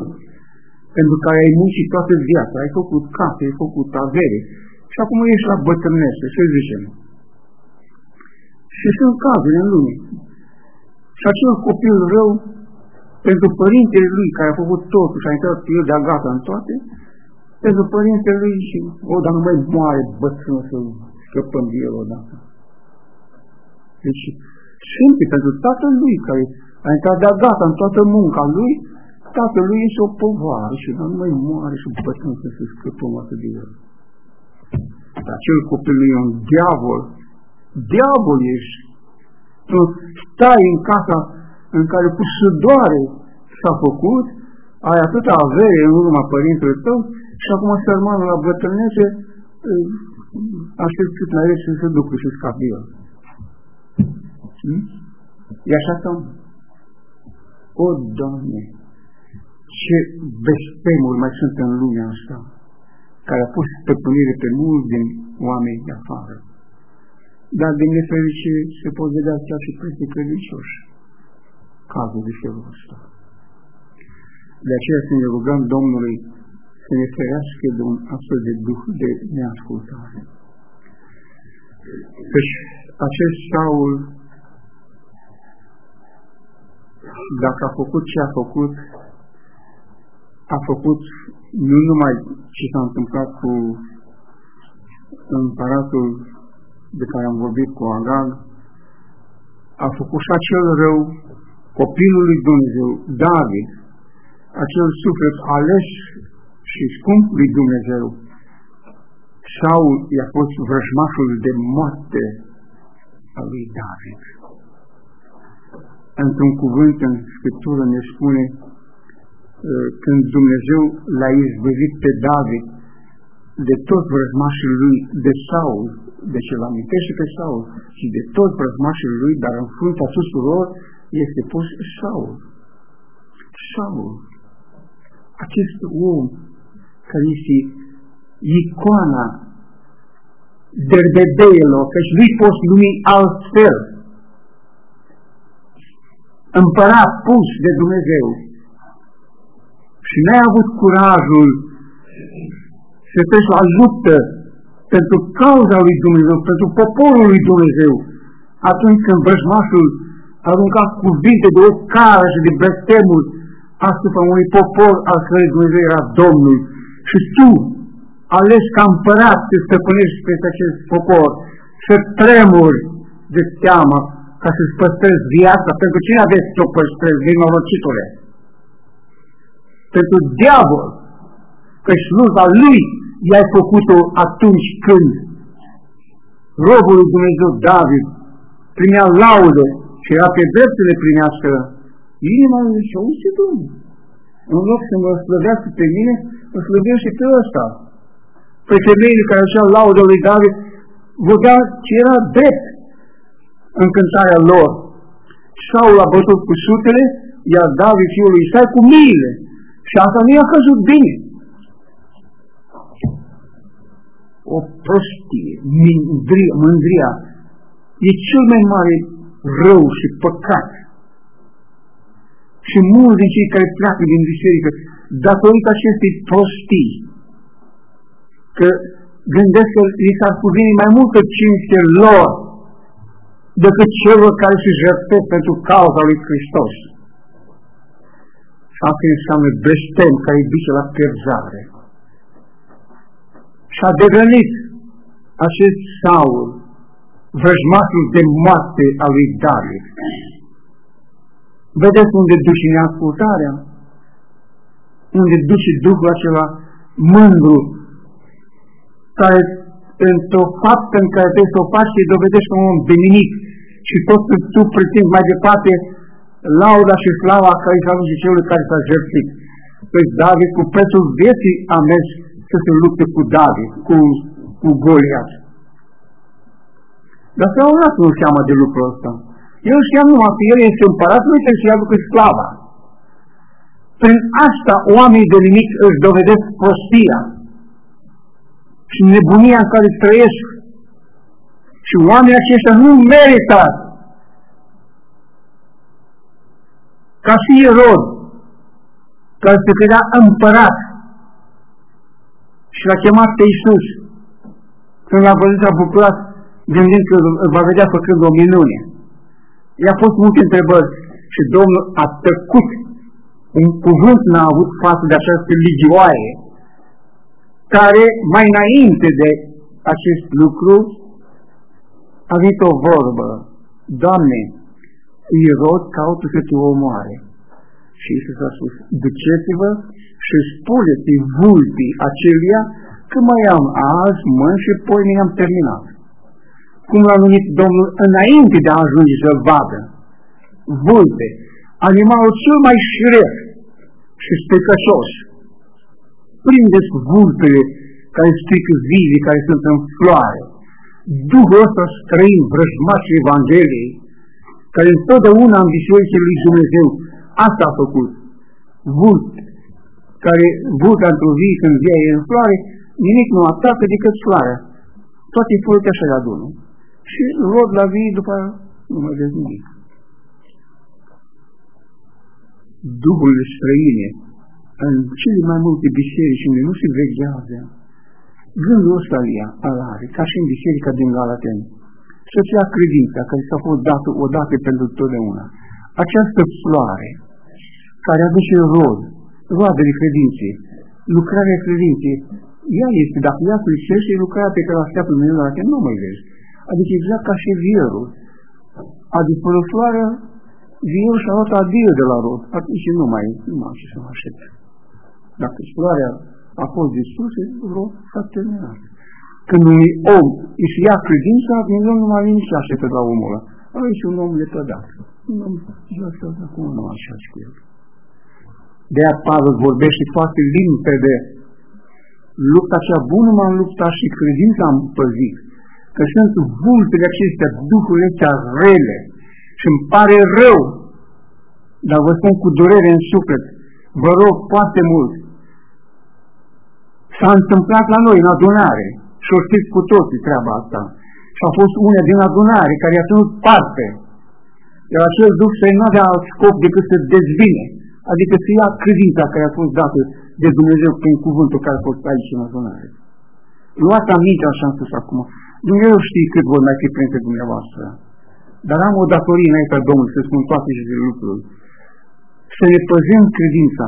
pentru care ai muncit toată viața, ai făcut case, ai făcut avere, și acum ești la bătrânește, ce zicem? Și sunt cazuri în lume. Și acel copil rău, pentru părintele lui care a făcut totul și a intrat el de gata în toate, pentru părintele lui și, o, dar nu mai moare bătrân să scăpăm de el odată. Deci, Sfinte pentru tatăl lui, care a intrat de gata în toată munca lui, tatăl lui este o povară și nu mai moare și bătăm să se scăpăm atât de el. Dar acel copil nu e un diavol. Diavol ești. Tu stai în casa în care cu sudoare s-a făcut, ai atâta avere în urma părintele tău și acum sărmanul la bătrânețe aștept cât mai rece să se ducă și scapi el. Hmm? E așa sau nu? O, Doamne, ce bestemuri mai sunt în lumea asta, care a pus stăpânire pe mulți din oameni de afară. Dar din nefericire se pot vedea chiar și peste credincioși cazul de felul ăsta. De aceea să ne rugăm Domnului să ne ferească de un astfel de duh de neascultare. Căci acest Saul dacă a făcut ce a făcut, a făcut nu numai ce s-a întâmplat cu împăratul de care am vorbit cu Agal, a făcut și acel rău copilul lui Dumnezeu, David, acel suflet ales și scump lui Dumnezeu, Saul i-a fost vrăjmașul de moarte al lui David. Într-un cuvânt în Scriptură ne spune uh, când Dumnezeu l-a izbăvit pe David de tot vrăjmașul lui de Saul, deci îl amintește pe Saul și de tot vrăjmașul lui, dar în fruntea tuturor este pus Saul. Saul, acest om care este icoana derbedeilor, căci lui poți numi altfel. Împărat pus de Dumnezeu. Și n-ai avut curajul să treci la luptă pentru cauza lui Dumnezeu, pentru poporul lui Dumnezeu, atunci când vrăjmașul arunca cuvinte de ocară și de blestemuri asupra unui popor al cărui Dumnezeu era Domnul. Și tu, ales ca împărat să stăpânești peste acest popor, să tremuri de teamă ca să-ți păstrezi viața. Pentru cine aveți să o păstrezi, nenorocitule? Pentru diavol, că sluza lui i-ai făcut-o atunci când robul lui Dumnezeu David primea laude și era pe drept să le primească, inima lui zice, uite Domnul, în loc să mă slăvească pe mine, mă slăvește pe ăsta. Pe femeile care așa laudă lui David, vedea ce era drept în cântarea lor. Saul a bătut cu sutele, iar David fiul lui Isai cu miile. Și asta nu i-a căzut bine. O prostie, mândria, mândria, e cel mai mare rău și păcat. Și mulți din cei care pleacă din biserică, datorită acestei prostii, că gândesc că li s-ar cuvine mai multă cinste lor decât celor care se jertfesc pentru cauza lui Hristos. Și asta înseamnă blestem care îi duce la pierzare. Și a devenit acest Saul vrăjmașul de moarte a lui David. Vedeți unde duce neascultarea? Unde duce Duhul acela mândru, care într-o faptă în care trebuie să o faci, îi dovedești un om de nimic și tot că tu pretinzi mai departe lauda și slava care îi aduce celui care s-a jertfit. Păi David cu prețul vieții a mers să se lupte cu David, cu, cu Goliat. Dar să luat nu seama de lucrul ăsta. El știa numai că el este împărat, nu trebuie să-i aducă slava. Prin asta oamenii de nimic își dovedesc prostia și nebunia în care trăiesc. Și oamenii aceștia nu merită ca și Irod, care se credea împărat și l-a chemat pe Iisus. Când l-a văzut, a bucurat gândind că îl va vedea făcând o minune. I-a fost multe întrebări și Domnul a tăcut. Un cuvânt n-a avut față de această ligioaie, care mai înainte de acest lucru a venit o vorbă. Doamne, Irod caută să te omoare. Și Iisus a spus, duceți-vă și spuneți vulpii acelia că mai am azi, mâini și poi ne-am terminat cum l-a numit Domnul înainte de a ajunge să-l vadă. Vulpe, animalul cel mai șiret și stricășos. Prindeți vulpele care strică vii, care sunt în floare. Duhul ăsta străin, vrăjmașul Evangheliei, care întotdeauna în bisericile lui Dumnezeu, asta a făcut. Vult, care vulca într-o zi când via e în floare, nimic nu atacă decât floarea. Toate florile așa le adună și rod la vii după nu mai vezi nimic. Duhul străine în cele mai multe biserici unde nu se veghează, gândul ăsta al are, ca și în biserica din Galateni, să fie credința care s-a fost dată odată pentru totdeauna. Această floare care aduce rod, roadele credinței, lucrarea credinței, ea este, dacă ea crește, lucrarea pe care o așteaptă Dumnezeu la tine, nu mai vezi. Adică exact ca și vierul. A dispărut floarea, vierul și-a luat adio de la rod. Atunci nu mai, nu mai ce să mă aștept. Dacă floarea a fost distrusă, rod s-a terminat. Când unui om își ia credința, Dumnezeu nu mai liniștește pe la omul ăla. Aici un om lepădat. Un om ziua acum nu așa cu el. De aia Pavel vorbește foarte limpede. Lupta cea bună m-am luptat și credința am păzit. Că sunt vulpele acestea, duhurile astea rele. Și îmi pare rău. Dar vă spun cu durere în suflet. Vă rog foarte mult. S-a întâmplat la noi în adunare. Și o știți cu toții treaba asta. Și a fost una din adunare care i-a ținut parte. Iar acel duh să nu avea alt scop decât să dezvine adică să ia credința care a fost dată de Dumnezeu prin cuvântul care a fost aici în adunare. Luați aminte, așa am spus acum, Dumnezeu știe cât vor mai fi printre dumneavoastră, dar am o datorie înaintea Domnului să spun toate aceste lucruri. Să ne păzim credința.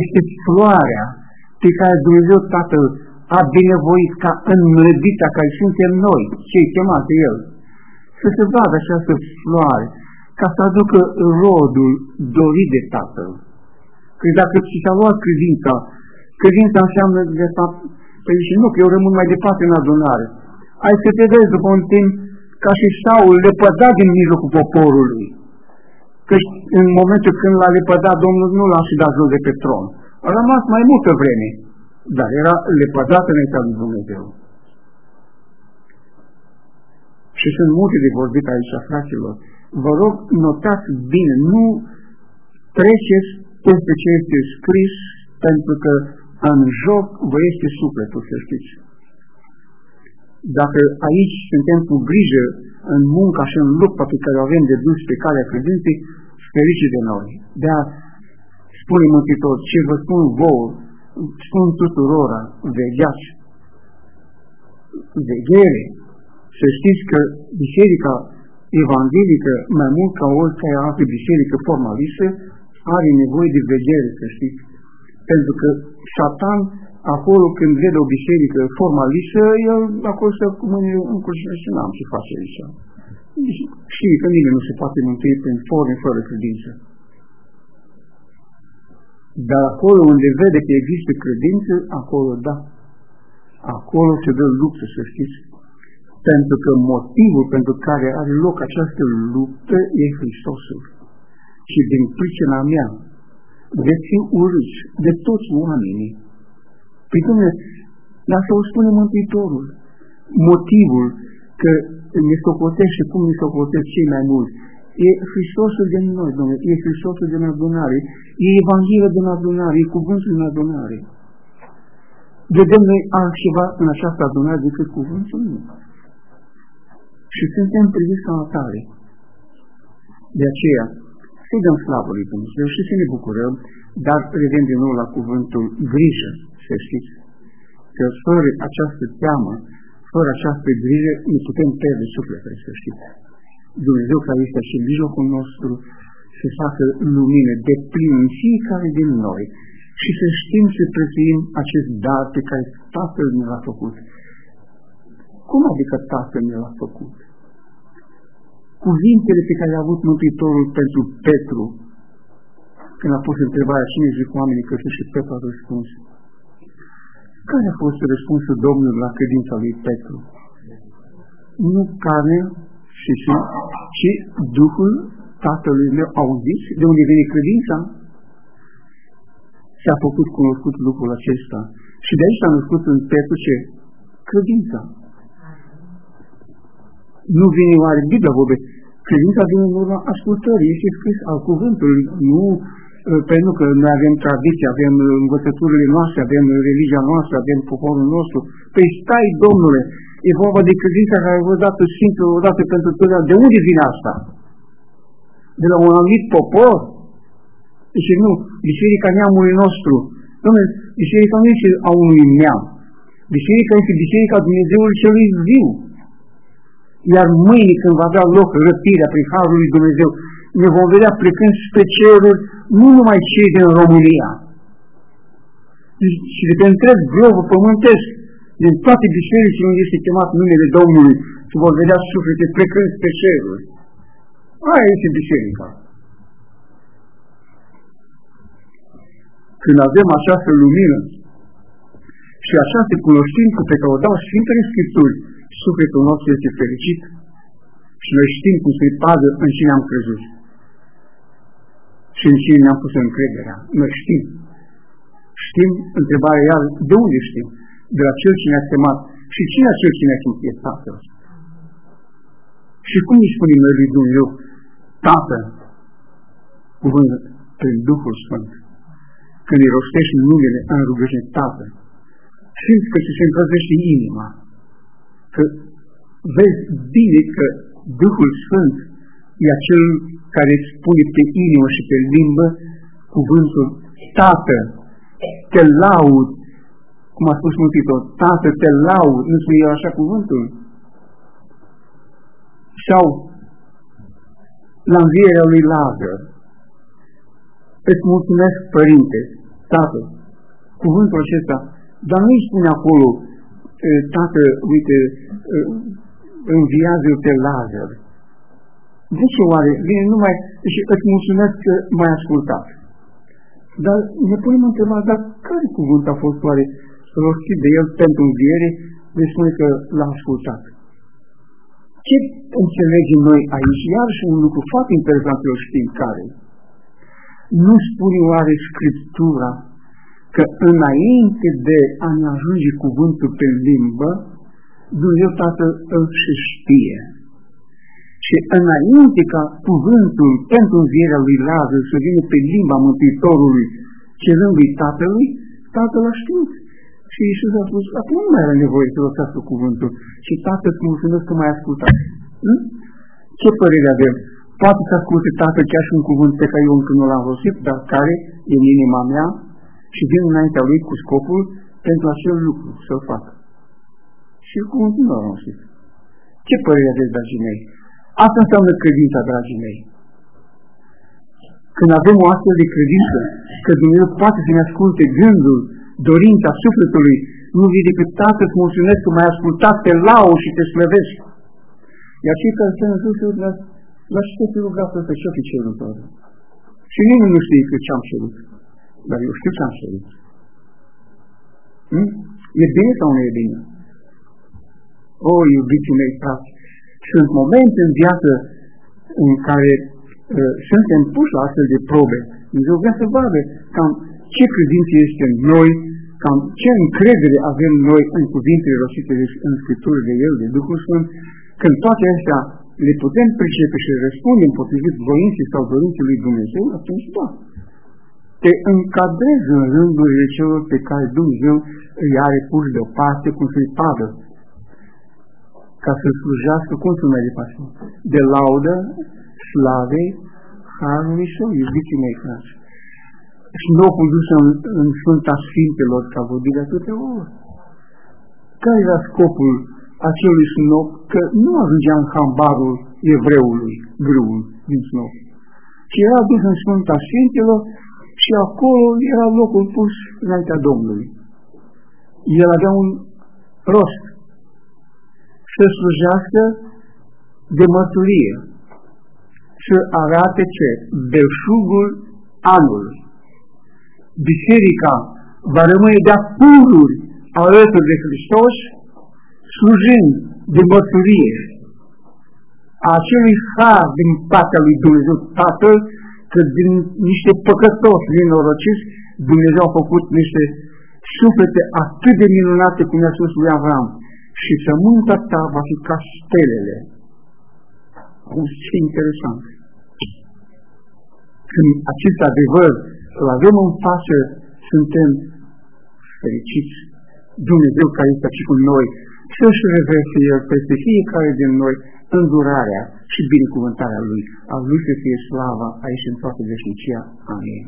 Este floarea pe care Dumnezeu Tatăl a binevoit ca înmlădita care suntem noi, cei chemați de El, să se vadă această floare, ca să aducă rodul dorit de Tatăl. Că dacă ți s-a luat credința, credința înseamnă de fapt, păi și nu, că eu rămân mai departe în adunare. Ai să te vezi după un timp ca și Saul lepădat din mijlocul poporului. Că în momentul când l-a lepădat, Domnul nu l-a și dat jos de pe tron. A rămas mai multă vreme, dar era lepădat înaintea lui Dumnezeu. Și sunt multe de vorbit aici, fraților vă rog, notați bine, nu treceți peste ce este scris, pentru că în joc vă este sufletul, să știți. Dacă aici suntem cu grijă în munca și în lupta pe care o avem de dus pe calea credinței, ferice de noi. de a spune Mântuitor, ce vă spun vouă, spun tuturora, vegheați, veghere, să știți că biserica evanghelică, mai mult ca oricare altă biserică formalistă, are nevoie de vedere, să știți. Pentru că Satan, acolo când vede o biserică formalistă, el acolo să cu mâinile în și n-am ce face aici. Și că nimeni nu se poate mântui prin forme fără credință. Dar acolo unde vede că există credință, acolo da. Acolo se dă luptă, să știți. Pentru că motivul pentru care are loc această luptă e Hristosul. Și din pricina mea veți fi urâți de toți oamenii. Păi, domne, dar să o spune Mântuitorul. Motivul că ne socotește cum ne socotesc cei mai mulți. E Hristosul din noi, domnule, e Hristosul din adunare, e Evanghelia din adunare, e cuvântul din adunare. Vedem noi altceva în această adunare decât cuvântul? Nu și suntem priviți ca atare. De aceea, să-i dăm slavă lui Dumnezeu și să ne bucurăm, dar revin din nou la cuvântul grijă, să știți, că fără această teamă, fără această grijă, nu putem pierde sufletele, să știți. Dumnezeu care este și în mijlocul nostru să facă lumină de plin în fiecare din noi și să știm să prețuim acest dar pe care Tatăl ne l-a făcut. Cum adică Tatăl ne l-a făcut? cuvintele pe care le-a avut Mântuitorul pentru Petru, când a pus întrebarea cine zic oamenii că și Petru a răspuns. Care a fost răspunsul Domnului la credința lui Petru? Nu carne și și, ci Duhul Tatălui meu au zis de unde vine credința. S-a făcut cunoscut lucrul acesta. Și de aici s-a născut în Petru ce? Credința. Nu vine oare Biblia vorbește Credința vine în urma ascultării, este scris al cuvântului, nu uh, pentru că noi avem tradiție, avem învățăturile noastre, avem religia noastră, avem poporul nostru. Păi stai, Domnule, e vorba de credința care vă dată simplu, odată pentru totdeauna. De unde vine asta? De la un anumit popor? Deci nu, biserica neamului nostru. Domnule, biserica nu este a unui neam. Biserica este biserica Dumnezeului celui viu. Iar mâine când va avea loc răpirea prin Harul lui Dumnezeu, ne vom vedea plecând spre ceruri, nu numai cei din România, ci de pe întreg globul pământesc, din toate bisericile unde este chemat numele Domnului, și vor vedea suflete plecând spre ceruri. Aia este biserica. Când avem această lumină și această cunoștință pe care o dau Sfintele Scripturi, sufletul nostru este fericit și noi știm cum să-i padă în cine am crezut și în cine ne-am pus încrederea. Noi știm. Știm, întrebarea iar, de unde știm? De la cel ce ne-a chemat. Și cine a cel ce ne-a chemat? E Tatăl. Și cum îi spunem noi lui Dumnezeu? Tată, cuvânt prin Duhul Sfânt. Când îi rostești numele în rugăciune Tată, simți că ți se încălzește inima. Că vezi bine că Duhul Sfânt e acel care îți pune pe inimă și pe limbă cuvântul Tată, te laud, cum a spus Mântuitor, Tată, te laud, nu spune el așa cuvântul? Sau la învierea lui Lazar, îți mulțumesc, Părinte, Tată, cuvântul acesta, dar nu-i spune acolo, Tată, uite, înviază pe Lazar, de ce oare? Vine numai și îți mulțumesc că m-ai ascultat. Dar ne punem întrebarea, dar care cuvânt a fost oare rostit de el pentru înviere, de spune că l-a ascultat? Ce înțelegem noi aici? Iar și un lucru foarte interesant, eu știm care. Nu spune oare Scriptura că înainte de a ne ajunge cuvântul pe limbă, Dumnezeu Tatăl îl și știe. Și înainte ca cuvântul pentru învierea lui Lazar să vină pe limba Mântuitorului, cerând lui Tatălui, Tatăl a știut. Și Iisus a spus, acum nu mai are nevoie să rostească cuvântul. Și Tatăl îți mulțumesc că m-ai ascultat. Hm? Ce părere avem? Poate să asculte Tatăl chiar și un cuvânt pe care eu încă nu l-am rostit, dar care e în inima mea și vin înaintea lui cu scopul pentru acel lucru să-l fac. Și cuvântul nu l-am rostit. Ce părere aveți, dragii mei? Asta înseamnă credința, dragii mei. Când avem o astfel de credință, că Dumnezeu poate să ne asculte gândul, dorința sufletului, nu vii decât Tată, îți mulțumesc că m-ai ascultat, te lau și te slăvești. Iar cei care sunt în sus, la ce te ruga să ce fi cerut Și nimeni nu știe că ce-am cerut. Dar eu știu ce am cerut. Hmm? E bine sau nu e bine? O, iubiții mei, frate, sunt momente în viață în care uh, suntem puși la astfel de probe. Dumnezeu vrea să vadă cam ce credință este în noi, cam ce încredere avem noi în cuvintele rostite în Scripturile de El, de Duhul Sfânt, când toate astea le putem pricepe și răspundem potrivit voinței sau dorinței lui Dumnezeu, atunci da. Te încadrezi în rândurile celor pe care Dumnezeu îi are puși deoparte, cum să-i padă ca să slujească, cum să mai departe, de laudă, slavei, harului său, iubiții mei frați. Și nu au dus în, în Sfânta Sfintelor, ca vorbit de atâtea ori. Care era scopul acelui snop? Că nu ajungea în hambarul evreului, grâul din snop. Ci era dus în Sfânta Sfintelor și acolo era locul pus înaintea Domnului. El avea un rost să slujească de mărturie, să arate ce? Belșugul anului. Biserica va rămâne de-a pururi alături de Hristos, slujind de mărturie a acelui har din partea lui Dumnezeu Tatăl, că din niște păcătoși nenorociți, Dumnezeu a făcut niște suflete atât de minunate cum i-a spus lui Avram și sămânța ta va fi ca stelele. Auzi ce interesant. Când acest adevăr îl avem în față, suntem fericiți. Dumnezeu care este aici cu noi, să-și reverse El peste fiecare din noi îndurarea și binecuvântarea Lui. A Lui să fie slava aici în toată veșnicia. Amin.